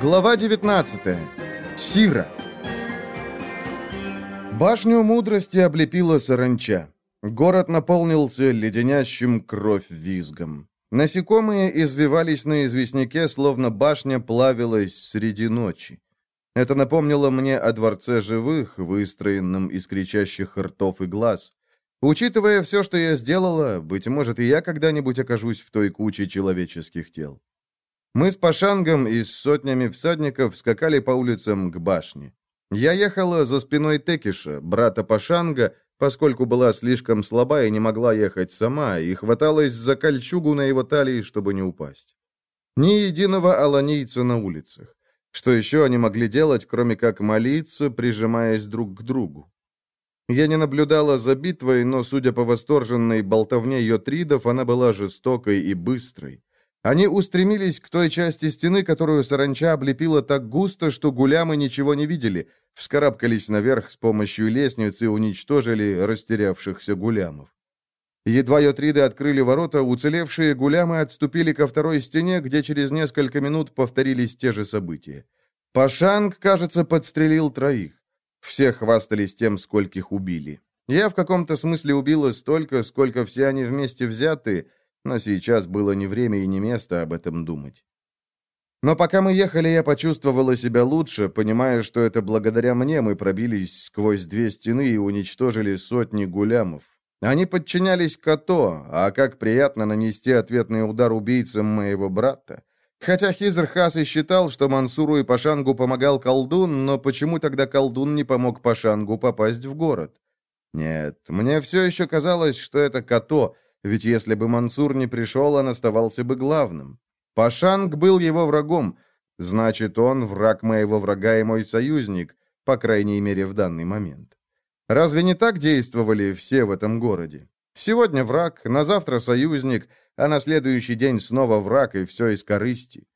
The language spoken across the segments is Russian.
Глава 19. Сира. Башню мудрости облепила саранча. Город наполнился леденящим кровь визгом. Насекомые извивались на известняке, словно башня плавилась среди ночи. Это напомнило мне о дворце живых, выстроенном из кричащих ртов и глаз. Учитывая все, что я сделала, быть может, и я когда-нибудь окажусь в той куче человеческих тел. Мы с Пашангом и с сотнями всадников скакали по улицам к башне. Я ехала за спиной Текиша, брата Пашанга, поскольку была слишком слаба и не могла ехать сама, и хваталась за кольчугу на его талии, чтобы не упасть. Ни единого аланийца на улицах. Что еще они могли делать, кроме как молиться, прижимаясь друг к другу? Я не наблюдала за битвой, но, судя по восторженной болтовне йотридов, она была жестокой и быстрой. Они устремились к той части стены, которую саранча облепила так густо, что гулямы ничего не видели, вскарабкались наверх с помощью лестницы и уничтожили растерявшихся гулямов. Едва йотриды открыли ворота, уцелевшие гулямы отступили ко второй стене, где через несколько минут повторились те же события. Пашанг, кажется, подстрелил троих. Все хвастались тем, скольких убили. Я в каком-то смысле убила столько, сколько все они вместе взяты, но сейчас было не время и не место об этом думать. Но пока мы ехали, я почувствовала себя лучше, понимая, что это благодаря мне мы пробились сквозь две стены и уничтожили сотни гулямов. Они подчинялись Като, а как приятно нанести ответный удар убийцам моего брата. Хотя Хизр Хас и считал, что Мансуру и Пашангу помогал колдун, но почему тогда колдун не помог Пашангу попасть в город? Нет, мне все еще казалось, что это Като — ведь если бы Мансур не пришел, он оставался бы главным. Пашанг был его врагом, значит, он враг моего врага и мой союзник, по крайней мере, в данный момент. Разве не так действовали все в этом городе? Сегодня враг, на завтра союзник, а на следующий день снова враг, и все из корысти.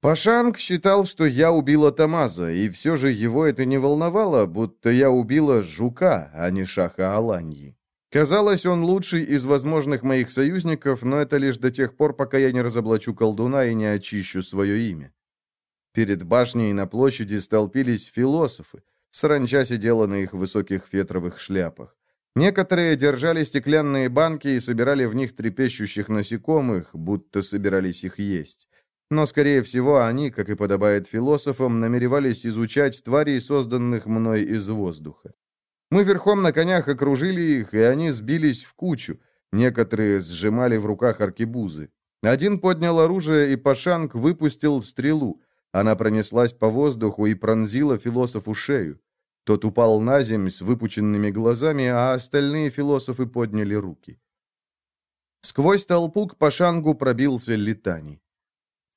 Пашанг считал, что я убила Тамаза, и все же его это не волновало, будто я убила жука, а не шаха Аланьи. Казалось, он лучший из возможных моих союзников, но это лишь до тех пор, пока я не разоблачу колдуна и не очищу свое имя. Перед башней на площади столпились философы. Саранча сидела на их высоких фетровых шляпах. Некоторые держали стеклянные банки и собирали в них трепещущих насекомых, будто собирались их есть. Но, скорее всего, они, как и подобает философам, намеревались изучать тварей, созданных мной из воздуха. Мы верхом на конях окружили их, и они сбились в кучу. Некоторые сжимали в руках аркебузы. Один поднял оружие, и Пашанг выпустил стрелу. Она пронеслась по воздуху и пронзила философу шею. Тот упал на землю с выпученными глазами, а остальные философы подняли руки. Сквозь толпу к Пашангу пробился Литани.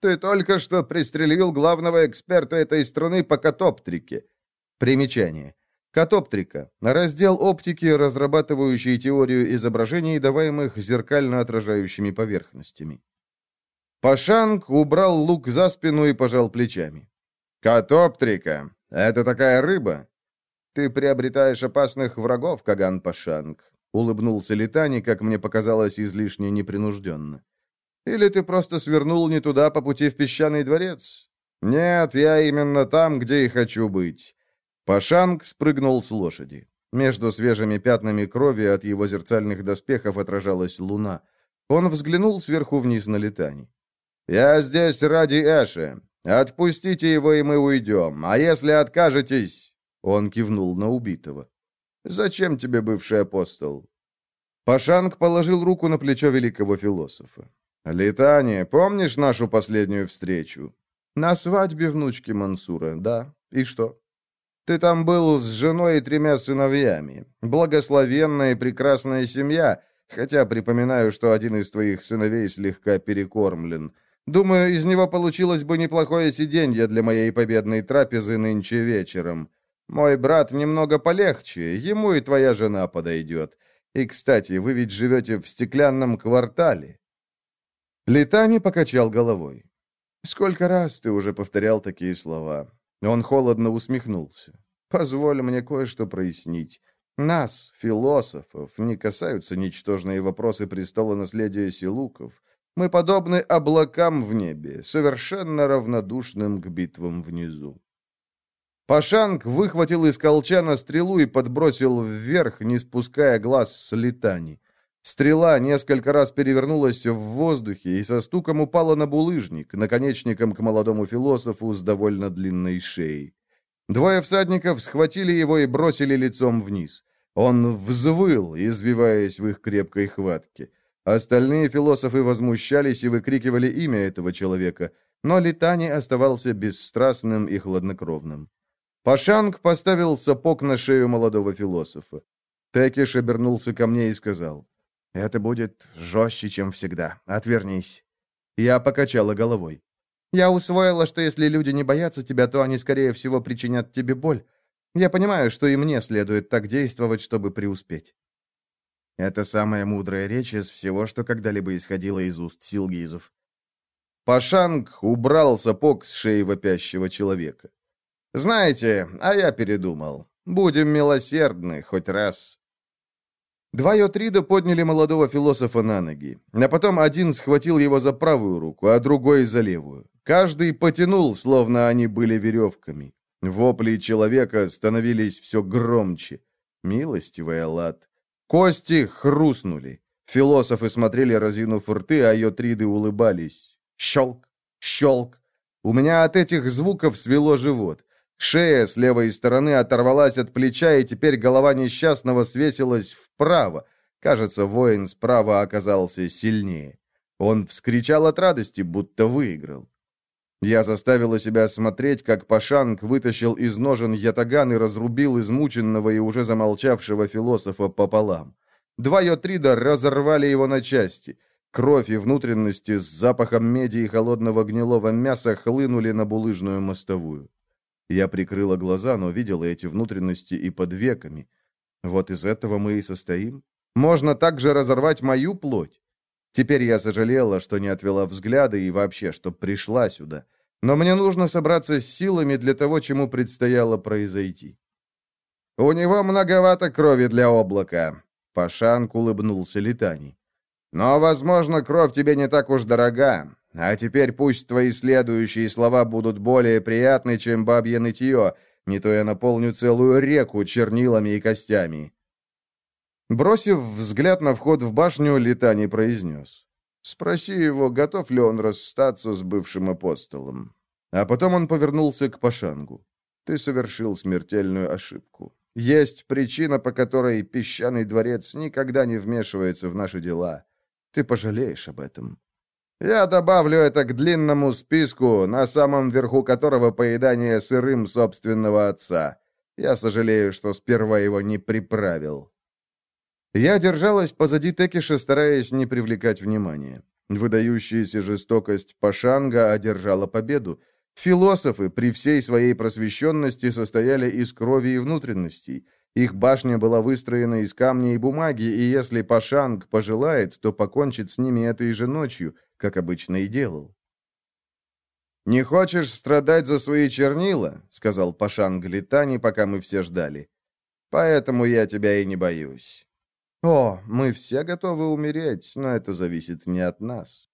«Ты только что пристрелил главного эксперта этой страны по катоптрике». Примечание. Катоптрика. Раздел оптики, разрабатывающий теорию изображений, даваемых зеркально отражающими поверхностями. Пашанг убрал лук за спину и пожал плечами. «Катоптрика. Это такая рыба?» «Ты приобретаешь опасных врагов, Каган Пашанг», — улыбнулся Литани, как мне показалось, излишне непринужденно. «Или ты просто свернул не туда по пути в песчаный дворец?» «Нет, я именно там, где и хочу быть. Пашанг спрыгнул с лошади. Между свежими пятнами крови от его зерцальных доспехов отражалась луна. Он взглянул сверху вниз на летани. «Я здесь ради Эши. Отпустите его, и мы уйдем. А если откажетесь...» Он кивнул на убитого. «Зачем тебе бывший апостол?» Пашанг положил руку на плечо великого философа. «Летание, помнишь нашу последнюю встречу?» «На свадьбе внучки Мансура, да. И что?» Ты там был с женой и тремя сыновьями. Благословенная и прекрасная семья, хотя припоминаю, что один из твоих сыновей слегка перекормлен. Думаю, из него получилось бы неплохое сиденье для моей победной трапезы нынче вечером. Мой брат немного полегче, ему и твоя жена подойдет. И, кстати, вы ведь живете в стеклянном квартале». Летани покачал головой. «Сколько раз ты уже повторял такие слова? Он холодно усмехнулся. «Позволь мне кое-что прояснить. Нас, философов, не касаются ничтожные вопросы престола наследия силуков. Мы подобны облакам в небе, совершенно равнодушным к битвам внизу. Пашанг выхватил из колчана стрелу и подбросил вверх, не спуская глаз с летани. Стрела несколько раз перевернулась в воздухе и со стуком упала на булыжник, наконечником к молодому философу с довольно длинной шеей. Двое всадников схватили его и бросили лицом вниз. Он взвыл, извиваясь в их крепкой хватке. Остальные философы возмущались и выкрикивали имя этого человека, но Литани оставался бесстрастным и хладнокровным. Пашанг поставил сапог на шею молодого философа. Текиш обернулся ко мне и сказал, «Это будет жестче, чем всегда. Отвернись». Я покачала головой. «Я усвоила, что если люди не боятся тебя, то они, скорее всего, причинят тебе боль. Я понимаю, что и мне следует так действовать, чтобы преуспеть». Это самая мудрая речь из всего, что когда-либо исходило из уст силгизов. Пашанг убрал сапог с шеи вопящего человека. «Знаете, а я передумал. Будем милосердны хоть раз». Два Йотрида подняли молодого философа на ноги, а потом один схватил его за правую руку, а другой за левую. Каждый потянул, словно они были веревками. Вопли человека становились все громче. Милостивая лад. Кости хрустнули. Философы смотрели, разинув рты, а Йотриды улыбались. Щелк, щелк. У меня от этих звуков свело живот. Шея с левой стороны оторвалась от плеча, и теперь голова несчастного свесилась вправо. Кажется, воин справа оказался сильнее. Он вскричал от радости, будто выиграл. Я заставила себя смотреть, как Пашанг вытащил из ножен ятаган и разрубил измученного и уже замолчавшего философа пополам. Два йотрида разорвали его на части. Кровь и внутренности с запахом меди и холодного гнилого мяса хлынули на булыжную мостовую. Я прикрыла глаза, но видела эти внутренности и под веками. Вот из этого мы и состоим. Можно также разорвать мою плоть. Теперь я сожалела, что не отвела взгляда и вообще, что пришла сюда. Но мне нужно собраться с силами для того, чему предстояло произойти. «У него многовато крови для облака», — Пашанк улыбнулся Литани. «Но, возможно, кровь тебе не так уж дорога. А теперь пусть твои следующие слова будут более приятны, чем бабье нытье, не то я наполню целую реку чернилами и костями». Бросив взгляд на вход в башню, Литани произнес. «Спроси его, готов ли он расстаться с бывшим апостолом». А потом он повернулся к Пашангу. «Ты совершил смертельную ошибку. Есть причина, по которой песчаный дворец никогда не вмешивается в наши дела. Ты пожалеешь об этом». Я добавлю это к длинному списку, на самом верху которого поедание сырым собственного отца. Я сожалею, что сперва его не приправил. Я держалась позади Текиша, стараясь не привлекать внимания. Выдающаяся жестокость Пашанга одержала победу. Философы при всей своей просвещенности состояли из крови и внутренностей. Их башня была выстроена из камня и бумаги, и если Пашанг пожелает, то покончит с ними этой же ночью, как обычно и делал. «Не хочешь страдать за свои чернила?» — сказал Пашан Галитани, пока мы все ждали. «Поэтому я тебя и не боюсь». «О, мы все готовы умереть, но это зависит не от нас».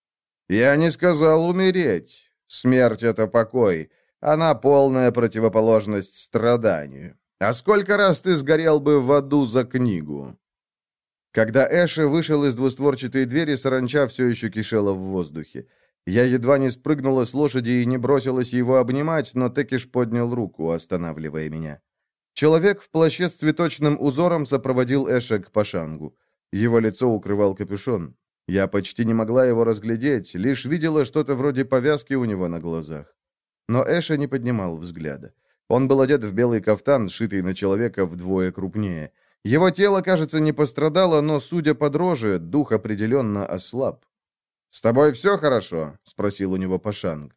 «Я не сказал умереть. Смерть — это покой. Она полная противоположность страданию. А сколько раз ты сгорел бы в аду за книгу?» Когда Эша вышел из двустворчатой двери, саранча все еще кишела в воздухе. Я едва не спрыгнула с лошади и не бросилась его обнимать, но Текиш поднял руку, останавливая меня. Человек в плаще с цветочным узором сопроводил Эша к Пашангу. Его лицо укрывал капюшон. Я почти не могла его разглядеть, лишь видела что-то вроде повязки у него на глазах. Но Эша не поднимал взгляда. Он был одет в белый кафтан, сшитый на человека вдвое крупнее. Его тело, кажется, не пострадало, но, судя по дрожи, дух определенно ослаб. «С тобой все хорошо?» — спросил у него Пашанг.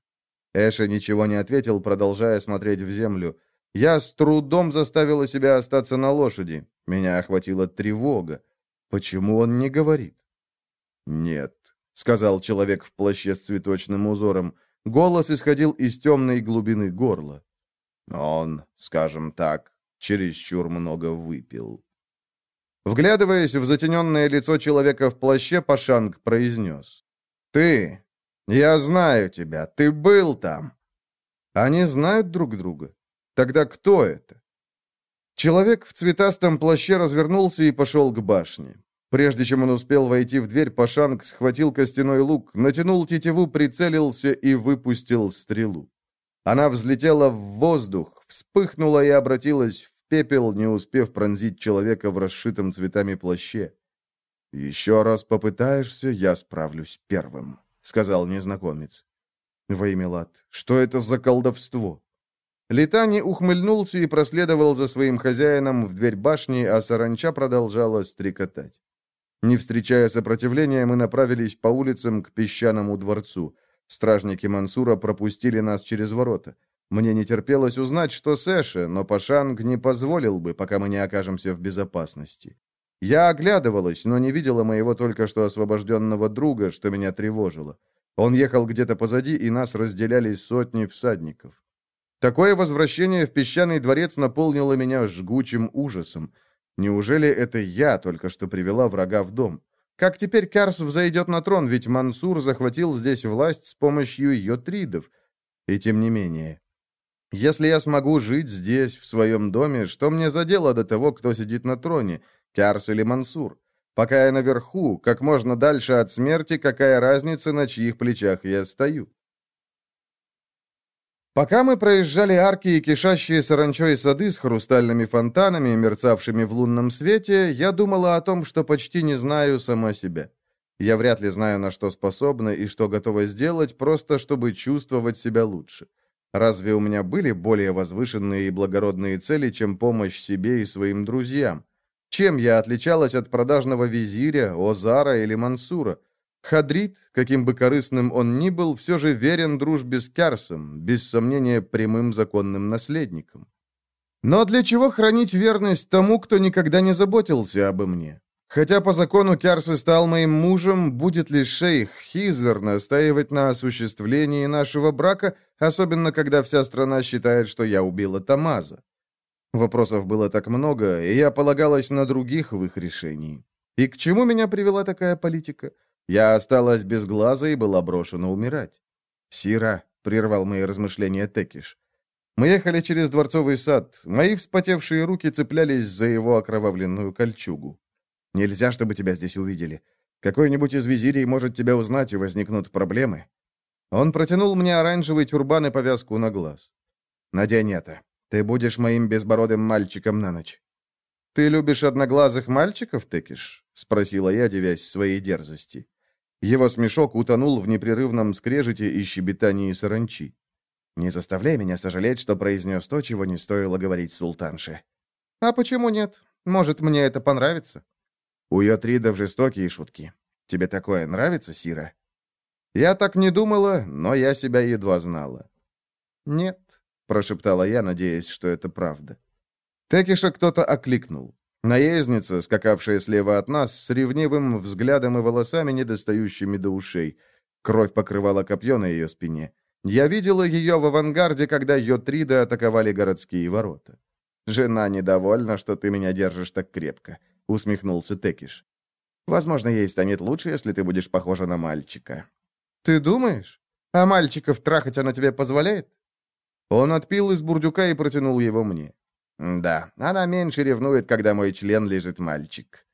Эша ничего не ответил, продолжая смотреть в землю. Я с трудом заставила себя остаться на лошади. Меня охватила тревога. Почему он не говорит? «Нет», — сказал человек в плаще с цветочным узором. Голос исходил из темной глубины горла. Он, скажем так, чересчур много выпил. Вглядываясь в затененное лицо человека в плаще, Пашанг произнес. «Ты! Я знаю тебя! Ты был там!» Они знают друг друга? Тогда кто это? Человек в цветастом плаще развернулся и пошел к башне. Прежде чем он успел войти в дверь, Пашанг схватил костяной лук, натянул тетиву, прицелился и выпустил стрелу. Она взлетела в воздух, вспыхнула и обратилась пепел, не успев пронзить человека в расшитом цветами плаще. «Еще раз попытаешься, я справлюсь первым», — сказал незнакомец. «Во имя Лад, что это за колдовство?» Летани ухмыльнулся и проследовал за своим хозяином в дверь башни, а саранча продолжала стрекотать. Не встречая сопротивления, мы направились по улицам к песчаному дворцу. Стражники Мансура пропустили нас через ворота. Мне не терпелось узнать, что с Эше, но Пашанг не позволил бы, пока мы не окажемся в безопасности. Я оглядывалась, но не видела моего только что освобожденного друга, что меня тревожило. Он ехал где-то позади, и нас разделяли сотни всадников. Такое возвращение в песчаный дворец наполнило меня жгучим ужасом. Неужели это я только что привела врага в дом? Как теперь Карс взойдет на трон, ведь Мансур захватил здесь власть с помощью йотридов. И тем не менее. Если я смогу жить здесь, в своем доме, что мне за дело до того, кто сидит на троне, Карс или Мансур? Пока я наверху, как можно дальше от смерти, какая разница, на чьих плечах я стою? Пока мы проезжали арки и кишащие саранчой сады с хрустальными фонтанами, мерцавшими в лунном свете, я думала о том, что почти не знаю сама себя. Я вряд ли знаю, на что способна и что готова сделать, просто чтобы чувствовать себя лучше. Разве у меня были более возвышенные и благородные цели, чем помощь себе и своим друзьям? Чем я отличалась от продажного визиря, Озара или Мансура? Хадрид, каким бы корыстным он ни был, все же верен дружбе с Кярсом, без сомнения прямым законным наследником. Но для чего хранить верность тому, кто никогда не заботился обо мне? Хотя по закону Кярс стал моим мужем, будет ли шейх Хизер настаивать на осуществлении нашего брака, особенно когда вся страна считает, что я убила Тамаза? Вопросов было так много, и я полагалась на других в их решении. И к чему меня привела такая политика? Я осталась без глаза и была брошена умирать. «Сира», — прервал мои размышления Текиш. Мы ехали через дворцовый сад. Мои вспотевшие руки цеплялись за его окровавленную кольчугу. «Нельзя, чтобы тебя здесь увидели. Какой-нибудь из визирей может тебя узнать, и возникнут проблемы». Он протянул мне оранжевый тюрбан и повязку на глаз. «Надень это. Ты будешь моим безбородым мальчиком на ночь». «Ты любишь одноглазых мальчиков, Текиш?» — спросила я, девясь своей дерзости. Его смешок утонул в непрерывном скрежете и щебетании саранчи. «Не заставляй меня сожалеть, что произнес то, чего не стоило говорить султанше». «А почему нет? Может, мне это понравится?» «У Йотридов жестокие шутки. Тебе такое нравится, Сира?» Я так не думала, но я себя едва знала. «Нет», — прошептала я, надеясь, что это правда. Текиша кто-то окликнул. Наездница, скакавшая слева от нас, с ревнивым взглядом и волосами, недостающими до ушей. Кровь покрывала копье на ее спине. Я видела ее в авангарде, когда Йотрида атаковали городские ворота. «Жена недовольна, что ты меня держишь так крепко», — усмехнулся Текиш. «Возможно, ей станет лучше, если ты будешь похожа на мальчика». «Ты думаешь? А мальчиков трахать она тебе позволяет?» Он отпил из бурдюка и протянул его мне. Да, она меньше ревнует, когда мой член лежит мальчик.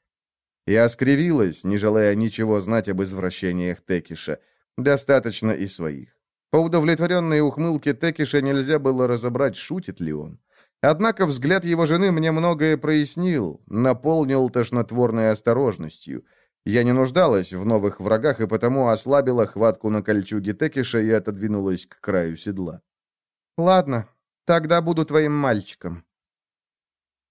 Я скривилась, не желая ничего знать об извращениях Текиша. Достаточно и своих. По удовлетворенной ухмылке Текиша нельзя было разобрать, шутит ли он. Однако взгляд его жены мне многое прояснил, наполнил тошнотворной осторожностью. Я не нуждалась в новых врагах и потому ослабила хватку на кольчуге Текиша и отодвинулась к краю седла. «Ладно, тогда буду твоим мальчиком»,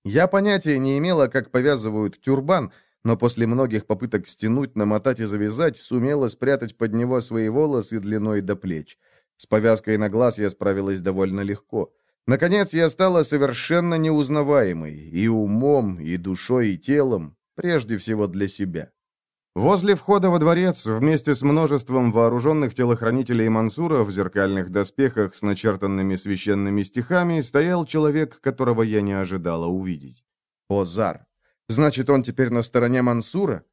я понятия не имела, как повязывают тюрбан, но после многих попыток стянуть, намотать и завязать, сумела спрятать под него свои волосы длиной до плеч. С повязкой на глаз я справилась довольно легко. Наконец, я стала совершенно неузнаваемой и умом, и душой, и телом, прежде всего для себя. Возле входа во дворец, вместе с множеством вооруженных телохранителей Мансура в зеркальных доспехах с начертанными священными стихами, стоял человек, которого я не ожидала увидеть. Озар. Значит, он теперь на стороне Мансура?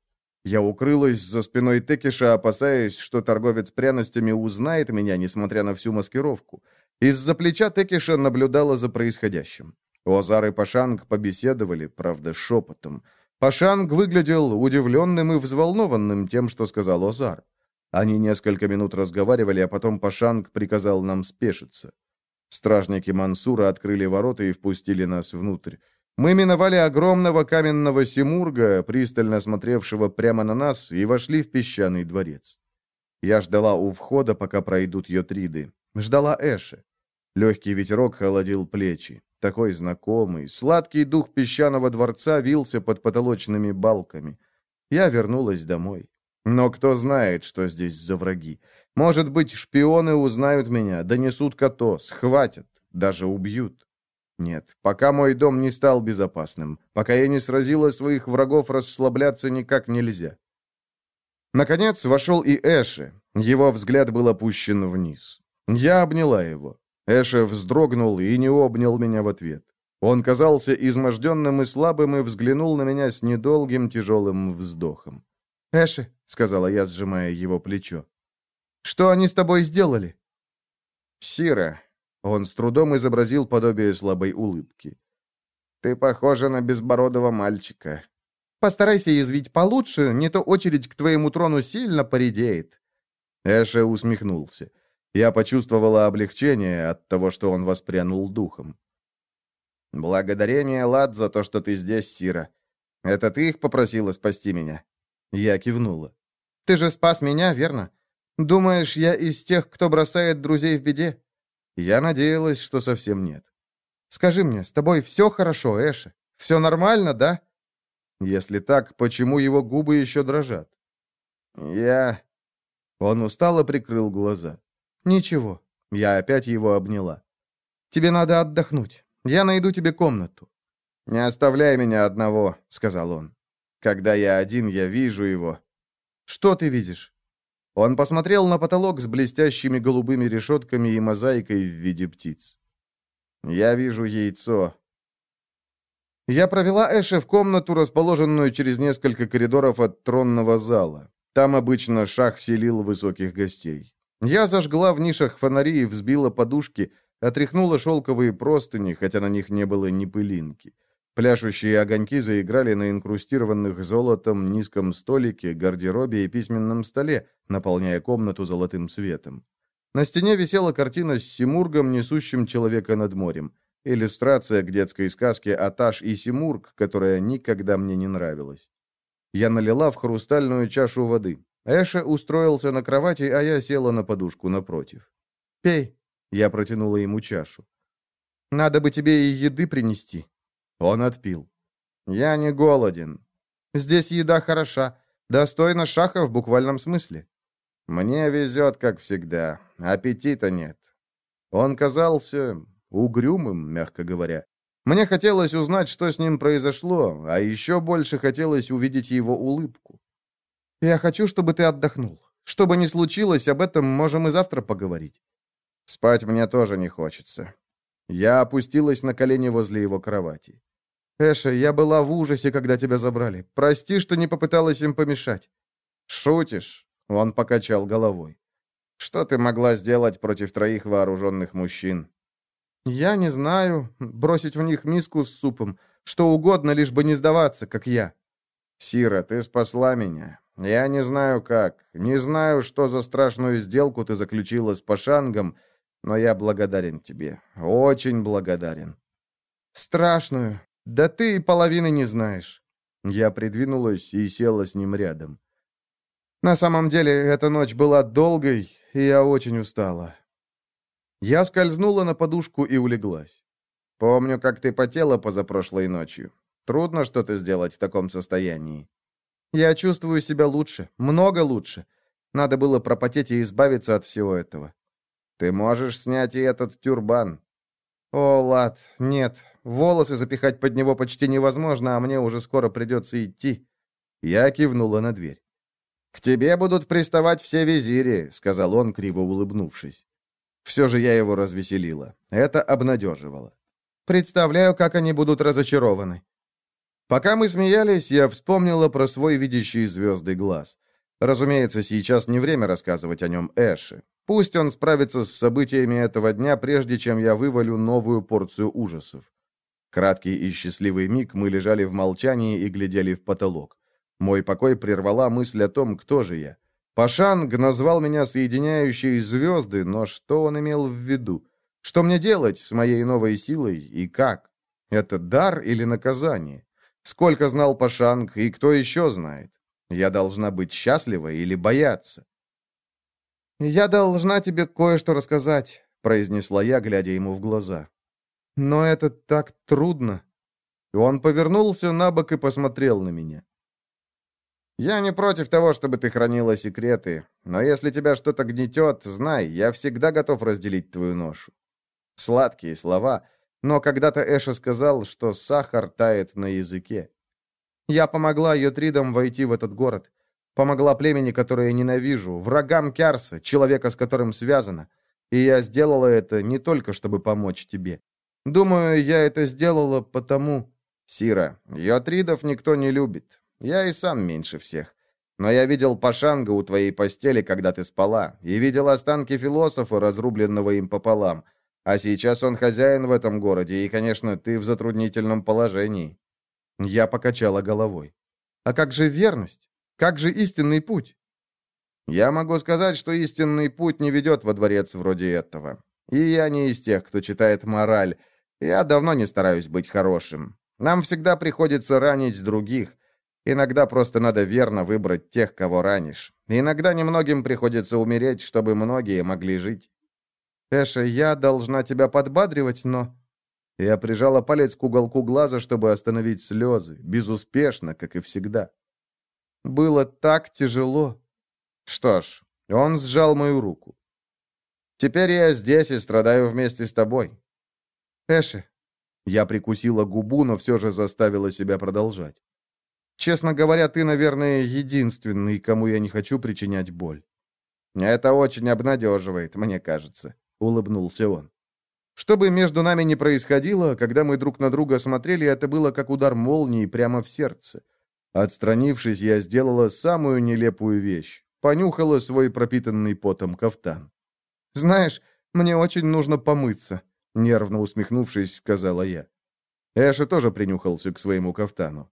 Я укрылась за спиной Текиша, опасаясь, что торговец пряностями узнает меня, несмотря на всю маскировку. Из-за плеча Текиша наблюдала за происходящим. Озар и Пашанг побеседовали, правда, шепотом. Пашанг выглядел удивленным и взволнованным тем, что сказал Озар. Они несколько минут разговаривали, а потом Пашанг приказал нам спешиться. Стражники Мансура открыли ворота и впустили нас внутрь. Мы миновали огромного каменного Симурга, пристально смотревшего прямо на нас, и вошли в песчаный дворец. Я ждала у входа, пока пройдут йотриды. Ждала Эши. Легкий ветерок холодил плечи. Такой знакомый, сладкий дух песчаного дворца вился под потолочными балками. Я вернулась домой. Но кто знает, что здесь за враги. Может быть, шпионы узнают меня, донесут Като, схватят, даже убьют. Нет, пока мой дом не стал безопасным, пока я не сразила своих врагов, расслабляться никак нельзя. Наконец вошел и Эши. Его взгляд был опущен вниз. Я обняла его. Эши вздрогнул и не обнял меня в ответ. Он казался изможденным и слабым и взглянул на меня с недолгим тяжелым вздохом. «Эши», — сказала я, сжимая его плечо, — «что они с тобой сделали?» «Сира», он с трудом изобразил подобие слабой улыбки. «Ты похожа на безбородого мальчика. Постарайся язвить получше, не то очередь к твоему трону сильно поредеет». Эша усмехнулся. Я почувствовала облегчение от того, что он воспрянул духом. «Благодарение, Лад, за то, что ты здесь, Сира. Это ты их попросила спасти меня?» Я кивнула. «Ты же спас меня, верно? Думаешь, я из тех, кто бросает друзей в беде?» Я надеялась, что совсем нет. «Скажи мне, с тобой все хорошо, Эша? Все нормально, да?» Если так, почему его губы еще дрожат? «Я...» Он устало прикрыл глаза. «Ничего». Я опять его обняла. «Тебе надо отдохнуть. Я найду тебе комнату». «Не оставляй меня одного», — сказал он. «Когда я один, я вижу его». «Что ты видишь?» Он посмотрел на потолок с блестящими голубыми решетками и мозаикой в виде птиц. «Я вижу яйцо». Я провела Эша в комнату, расположенную через несколько коридоров от тронного зала. Там обычно шах селил высоких гостей. Я зажгла в нишах фонари и взбила подушки, отряхнула шелковые простыни, хотя на них не было ни пылинки. Пляшущие огоньки заиграли на инкрустированных золотом низком столике, гардеробе и письменном столе, наполняя комнату золотым светом. На стене висела картина с Симургом, несущим человека над морем. Иллюстрация к детской сказке «Аташ и Симург», которая никогда мне не нравилась. Я налила в хрустальную чашу воды. Эша устроился на кровати, а я села на подушку напротив. «Пей», — я протянула ему чашу. «Надо бы тебе и еды принести». Он отпил. «Я не голоден. Здесь еда хороша. Достойна шаха в буквальном смысле. Мне везет, как всегда. Аппетита нет». Он казался угрюмым, мягко говоря. Мне хотелось узнать, что с ним произошло, а еще больше хотелось увидеть его улыбку. «Я хочу, чтобы ты отдохнул. Что бы ни случилось, об этом можем и завтра поговорить». «Спать мне тоже не хочется». Я опустилась на колени возле его кровати. «Эша, я была в ужасе, когда тебя забрали. Прости, что не попыталась им помешать». «Шутишь?» — он покачал головой. «Что ты могла сделать против троих вооруженных мужчин?» «Я не знаю. Бросить в них миску с супом. Что угодно, лишь бы не сдаваться, как я». «Сира, ты спасла меня. Я не знаю как. Не знаю, что за страшную сделку ты заключила с Пашангом, но я благодарен тебе. Очень благодарен». «Страшную. «Да ты и половины не знаешь». Я придвинулась и села с ним рядом. «На самом деле, эта ночь была долгой, и я очень устала». Я скользнула на подушку и улеглась. «Помню, как ты потела позапрошлой ночью. Трудно что-то сделать в таком состоянии». «Я чувствую себя лучше, много лучше. Надо было пропотеть и избавиться от всего этого». «Ты можешь снять и этот тюрбан». «О, Лад, нет, Волосы запихать под него почти невозможно, а мне уже скоро придется идти». Я кивнула на дверь. «К тебе будут приставать все визири», — сказал он, криво улыбнувшись. Все же я его развеселила. Это обнадеживало. «Представляю, как они будут разочарованы». Пока мы смеялись, я вспомнила про свой видящий звезды глаз. Разумеется, сейчас не время рассказывать о нем Эши. Пусть он справится с событиями этого дня, прежде чем я вывалю новую порцию ужасов. Краткий и счастливый миг мы лежали в молчании и глядели в потолок. Мой покой прервала мысль о том, кто же я. Пашанг назвал меня соединяющей звезды, но что он имел в виду? Что мне делать с моей новой силой и как? Это дар или наказание? Сколько знал Пашанг и кто еще знает? Я должна быть счастлива или бояться? «Я должна тебе кое-что рассказать», — произнесла я, глядя ему в глаза. «Но это так трудно». Он повернулся на бок и посмотрел на меня. «Я не против того, чтобы ты хранила секреты, но если тебя что-то гнетет, знай, я всегда готов разделить твою ношу». Сладкие слова, но когда-то Эша сказал, что сахар тает на языке. Я помогла Йотридам войти в этот город. Помогла племени, которое ненавижу, врагам Кярса, человека, с которым связано. И я сделала это не только, чтобы помочь тебе. Думаю, я это сделала потому... Сира, Йотридов никто не любит. Я и сам меньше всех. Но я видел Пашанга у твоей постели, когда ты спала, и видел останки философа, разрубленного им пополам. А сейчас он хозяин в этом городе, и, конечно, ты в затруднительном положении». Я покачала головой. «А как же верность? Как же истинный путь?» «Я могу сказать, что истинный путь не ведет во дворец вроде этого. И я не из тех, кто читает мораль. Я давно не стараюсь быть хорошим. Нам всегда приходится ранить других. Иногда просто надо верно выбрать тех, кого ранишь. Иногда немногим приходится умереть, чтобы многие могли жить. Эша, я должна тебя подбадривать, но...» Я прижала палец к уголку глаза, чтобы остановить слезы, безуспешно, как и всегда. Было так тяжело. Что ж, он сжал мою руку. «Теперь я здесь и страдаю вместе с тобой». «Эши». Я прикусила губу, но все же заставила себя продолжать. «Честно говоря, ты, наверное, единственный, кому я не хочу причинять боль». «Это очень обнадеживает, мне кажется». — улыбнулся он. Что бы между нами ни происходило, когда мы друг на друга смотрели, это было как удар молнии прямо в сердце. Отстранившись, я сделала самую нелепую вещь. Понюхала свой пропитанный потом кафтан. «Знаешь, мне очень нужно помыться», — нервно усмехнувшись, сказала я. Эша тоже принюхался к своему кафтану.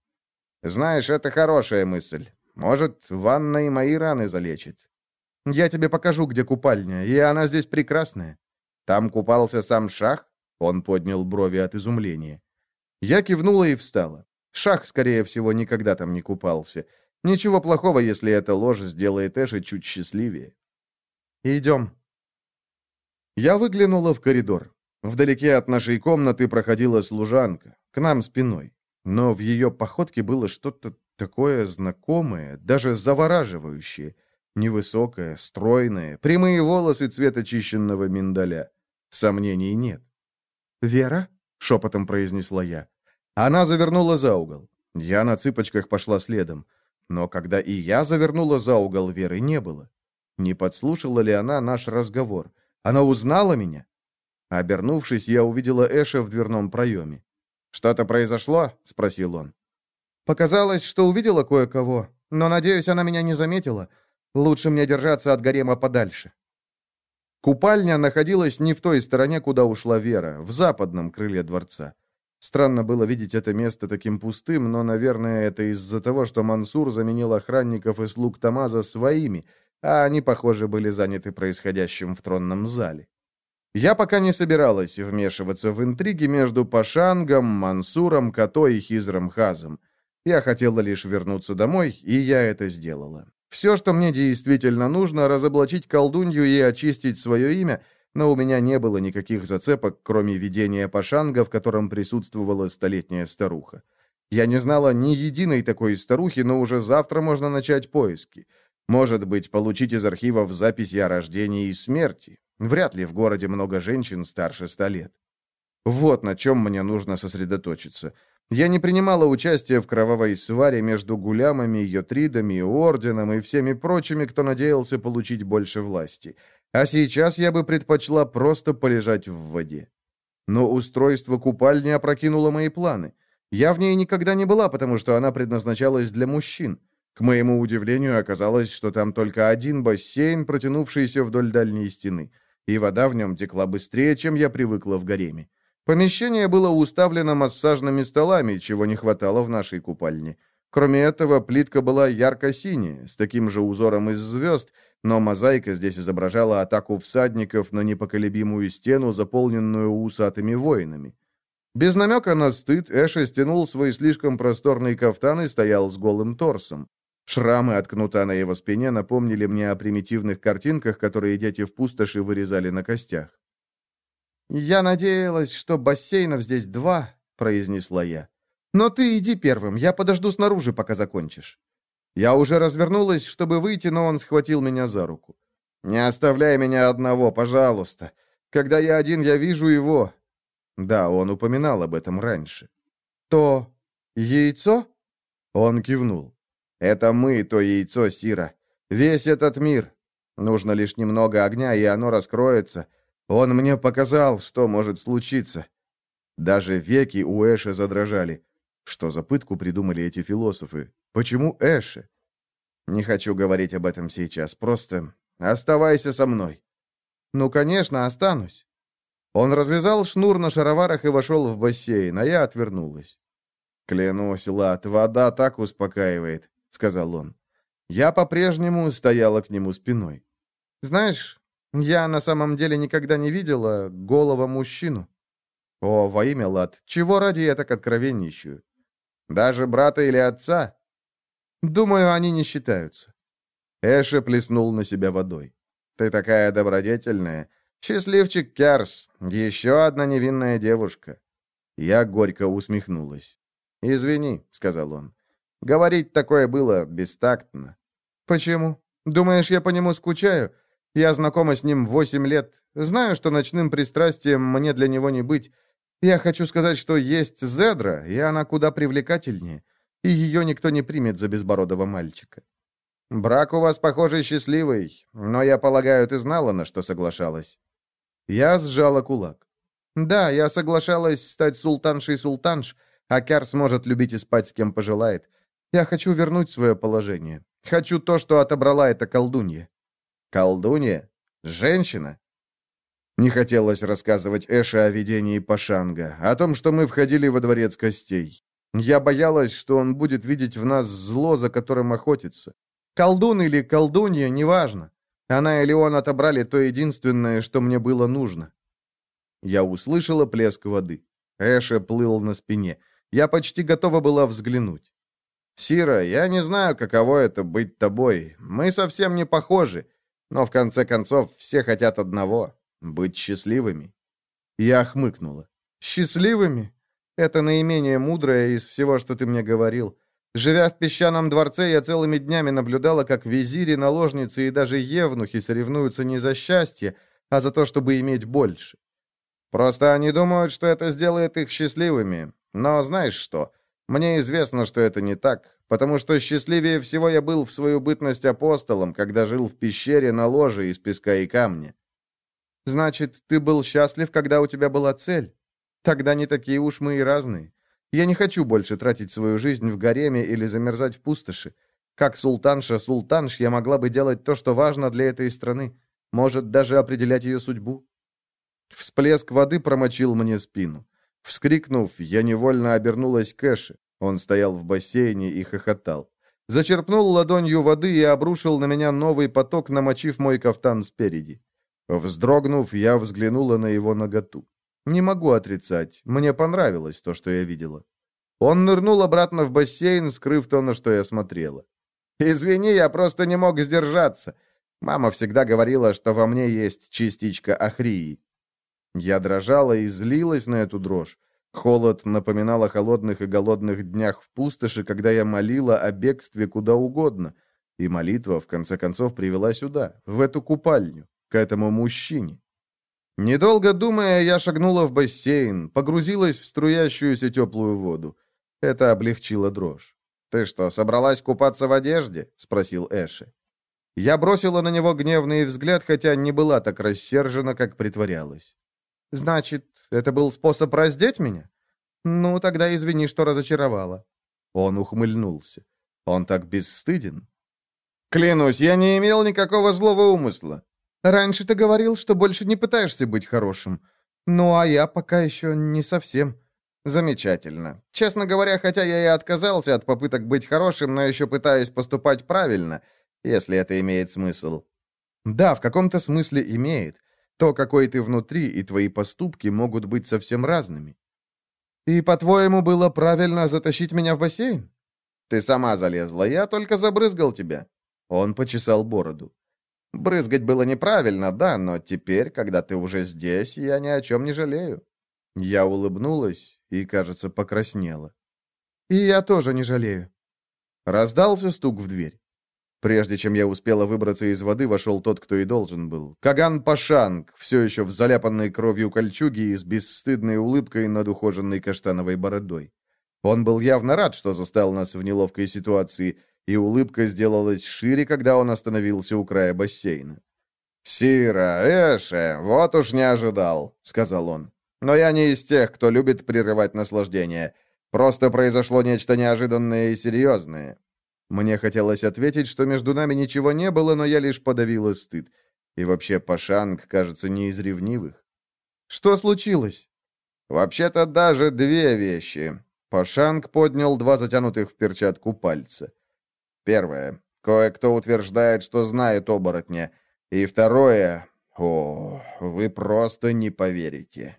«Знаешь, это хорошая мысль. Может, ванна и мои раны залечит. Я тебе покажу, где купальня, и она здесь прекрасная. Там купался сам Шах?» Он поднял брови от изумления. Я кивнула и встала. Шах, скорее всего, никогда там не купался. Ничего плохого, если эта ложь сделает Эши чуть счастливее. «Идем». Я выглянула в коридор. Вдалеке от нашей комнаты проходила служанка, к нам спиной. Но в ее походке было что-то такое знакомое, даже завораживающее. Невысокая, стройная, прямые волосы цвета очищенного миндаля. Сомнений нет. «Вера?» — шепотом произнесла я. Она завернула за угол. Я на цыпочках пошла следом. Но когда и я завернула за угол, Веры не было. Не подслушала ли она наш разговор? Она узнала меня? Обернувшись, я увидела Эша в дверном проеме. «Что-то произошло?» — спросил он. «Показалось, что увидела кое-кого, но, надеюсь, она меня не заметила. Лучше мне держаться от гарема подальше. Купальня находилась не в той стороне, куда ушла Вера, в западном крыле дворца. Странно было видеть это место таким пустым, но, наверное, это из-за того, что Мансур заменил охранников и слуг Тамаза своими, а они, похоже, были заняты происходящим в тронном зале. Я пока не собиралась вмешиваться в интриги между Пашангом, Мансуром, Като и Хизром Хазом. Я хотела лишь вернуться домой, и я это сделала. Все, что мне действительно нужно, разоблачить колдунью и очистить свое имя, но у меня не было никаких зацепок, кроме видения Пашанга, в котором присутствовала столетняя старуха. Я не знала ни единой такой старухи, но уже завтра можно начать поиски. Может быть, получить из архивов записи о рождении и смерти. Вряд ли в городе много женщин старше ста лет. Вот на чем мне нужно сосредоточиться. Я не принимала участия в кровавой сваре между гулямами, йотридами, орденом и всеми прочими, кто надеялся получить больше власти. А сейчас я бы предпочла просто полежать в воде. Но устройство купальни опрокинуло мои планы. Я в ней никогда не была, потому что она предназначалась для мужчин. К моему удивлению, оказалось, что там только один бассейн, протянувшийся вдоль дальней стены, и вода в нем текла быстрее, чем я привыкла в гареме. Помещение было уставлено массажными столами, чего не хватало в нашей купальне. Кроме этого, плитка была ярко-синяя, с таким же узором из звезд, но мозаика здесь изображала атаку всадников на непоколебимую стену, заполненную усатыми воинами. Без намека на стыд Эша стянул свой слишком просторный кафтан и стоял с голым торсом. Шрамы от кнута на его спине напомнили мне о примитивных картинках, которые дети в пустоши вырезали на костях. «Я надеялась, что бассейнов здесь два», — произнесла я. Но ты иди первым, я подожду снаружи, пока закончишь». Я уже развернулась, чтобы выйти, но он схватил меня за руку. «Не оставляй меня одного, пожалуйста. Когда я один, я вижу его». Да, он упоминал об этом раньше. «То яйцо?» Он кивнул. «Это мы, то яйцо, Сира. Весь этот мир. Нужно лишь немного огня, и оно раскроется. Он мне показал, что может случиться». Даже веки у Эша задрожали. Что за пытку придумали эти философы? Почему Эши? Не хочу говорить об этом сейчас, просто оставайся со мной. Ну, конечно, останусь. Он развязал шнур на шароварах и вошел в бассейн, а я отвернулась. «Клянусь, Лад, вода так успокаивает», — сказал он. Я по-прежнему стояла к нему спиной. «Знаешь, я на самом деле никогда не видела голого мужчину». «О, во имя Лад, чего ради я так откровенничаю? Даже брата или отца? Думаю, они не считаются. Эша плеснул на себя водой. Ты такая добродетельная. Счастливчик Керс. Еще одна невинная девушка. Я горько усмехнулась. «Извини», — сказал он. «Говорить такое было бестактно». «Почему? Думаешь, я по нему скучаю? Я знакома с ним восемь лет. Знаю, что ночным пристрастием мне для него не быть. Я хочу сказать, что есть Зедра, и она куда привлекательнее, и ее никто не примет за безбородого мальчика. Брак у вас, похоже, счастливый, но, я полагаю, ты знала, на что соглашалась. Я сжала кулак. Да, я соглашалась стать султаншей-султанш, а Кяр сможет любить и спать с кем пожелает. Я хочу вернуть свое положение. Хочу то, что отобрала эта колдунья. Колдунья? Женщина? Не хотелось рассказывать Эше о видении Пашанга, о том, что мы входили во дворец костей. Я боялась, что он будет видеть в нас зло, за которым охотится. Колдун или колдунья, неважно. Она или он отобрали то единственное, что мне было нужно. Я услышала плеск воды. Эша плыл на спине. Я почти готова была взглянуть. «Сира, я не знаю, каково это быть тобой. Мы совсем не похожи. Но в конце концов все хотят одного быть счастливыми. Я хмыкнула. Счастливыми? Это наименее мудрое из всего, что ты мне говорил. Живя в песчаном дворце, я целыми днями наблюдала, как визири, наложницы и даже евнухи соревнуются не за счастье, а за то, чтобы иметь больше. Просто они думают, что это сделает их счастливыми. Но знаешь что? Мне известно, что это не так, потому что счастливее всего я был в свою бытность апостолом, когда жил в пещере на ложе из песка и камня. Значит, ты был счастлив, когда у тебя была цель? Тогда не такие уж мы и разные. Я не хочу больше тратить свою жизнь в гареме или замерзать в пустоши. Как султанша султанш я могла бы делать то, что важно для этой страны. Может, даже определять ее судьбу. Всплеск воды промочил мне спину. Вскрикнув, я невольно обернулась к Эше. Он стоял в бассейне и хохотал. Зачерпнул ладонью воды и обрушил на меня новый поток, намочив мой кафтан спереди. Вздрогнув, я взглянула на его наготу. Не могу отрицать, мне понравилось то, что я видела. Он нырнул обратно в бассейн, скрыв то, на что я смотрела. «Извини, я просто не мог сдержаться. Мама всегда говорила, что во мне есть частичка Ахрии». Я дрожала и злилась на эту дрожь. Холод напоминал о холодных и голодных днях в пустоши, когда я молила о бегстве куда угодно. И молитва, в конце концов, привела сюда, в эту купальню к этому мужчине. Недолго думая, я шагнула в бассейн, погрузилась в струящуюся теплую воду. Это облегчило дрожь. «Ты что, собралась купаться в одежде?» — спросил Эши. Я бросила на него гневный взгляд, хотя не была так рассержена, как притворялась. «Значит, это был способ раздеть меня? «Ну, тогда извини, что разочаровала». Он ухмыльнулся. «Он так бесстыден». «Клянусь, я не имел никакого злого умысла. Раньше ты говорил, что больше не пытаешься быть хорошим. Ну, а я пока еще не совсем. Замечательно. Честно говоря, хотя я и отказался от попыток быть хорошим, но еще пытаюсь поступать правильно, если это имеет смысл. Да, в каком-то смысле имеет. То, какой ты внутри, и твои поступки могут быть совсем разными. И, по-твоему, было правильно затащить меня в бассейн? Ты сама залезла, я только забрызгал тебя. Он почесал бороду. Брызгать было неправильно, да, но теперь, когда ты уже здесь, я ни о чем не жалею. Я улыбнулась и, кажется, покраснела. И я тоже не жалею. Раздался стук в дверь. Прежде чем я успела выбраться из воды, вошел тот, кто и должен был. Каган Пашанг, все еще в заляпанной кровью кольчуге и с бесстыдной улыбкой над ухоженной каштановой бородой. Он был явно рад, что застал нас в неловкой ситуации, и улыбка сделалась шире, когда он остановился у края бассейна. «Сира, Эше, вот уж не ожидал», — сказал он. «Но я не из тех, кто любит прерывать наслаждение. Просто произошло нечто неожиданное и серьезное. Мне хотелось ответить, что между нами ничего не было, но я лишь подавила стыд. И вообще Пашанг, кажется, не из ревнивых. «Что случилось?» «Вообще-то даже две вещи». Пашанг поднял два затянутых в перчатку пальца. Первое. Кое-кто утверждает, что знает оборотня. И второе. О, вы просто не поверите.